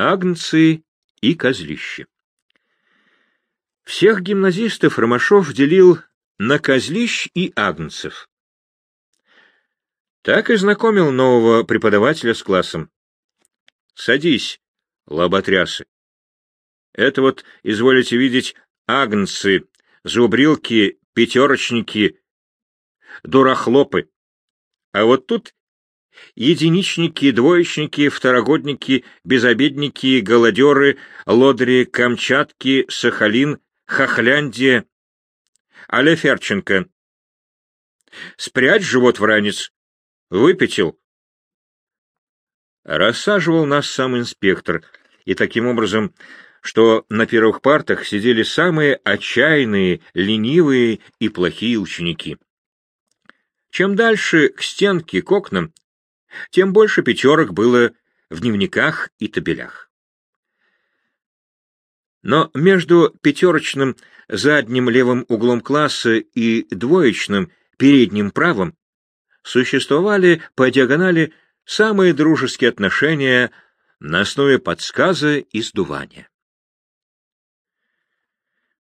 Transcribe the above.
агнцы и козлище. Всех гимназистов Ромашов делил на козлищ и агнцев. Так и знакомил нового преподавателя с классом. «Садись, лоботрясы. Это вот, изволите видеть, агнцы, зубрилки, пятерочники, дурахлопы. А вот тут единичники, двоечники, второгодники, безобедники, голодеры, лодри, Камчатки, Сахалин, Хохляндия. Аля Ферченко. Спрячь живот в ранец. Выпятил. Рассаживал нас сам инспектор, и таким образом, что на первых партах сидели самые отчаянные, ленивые и плохие ученики. Чем дальше к стенке, к окнам, тем больше пятерок было в дневниках и табелях. Но между пятерочным задним левым углом класса и двоечным передним правым существовали по диагонали самые дружеские отношения на основе подсказа и сдувания.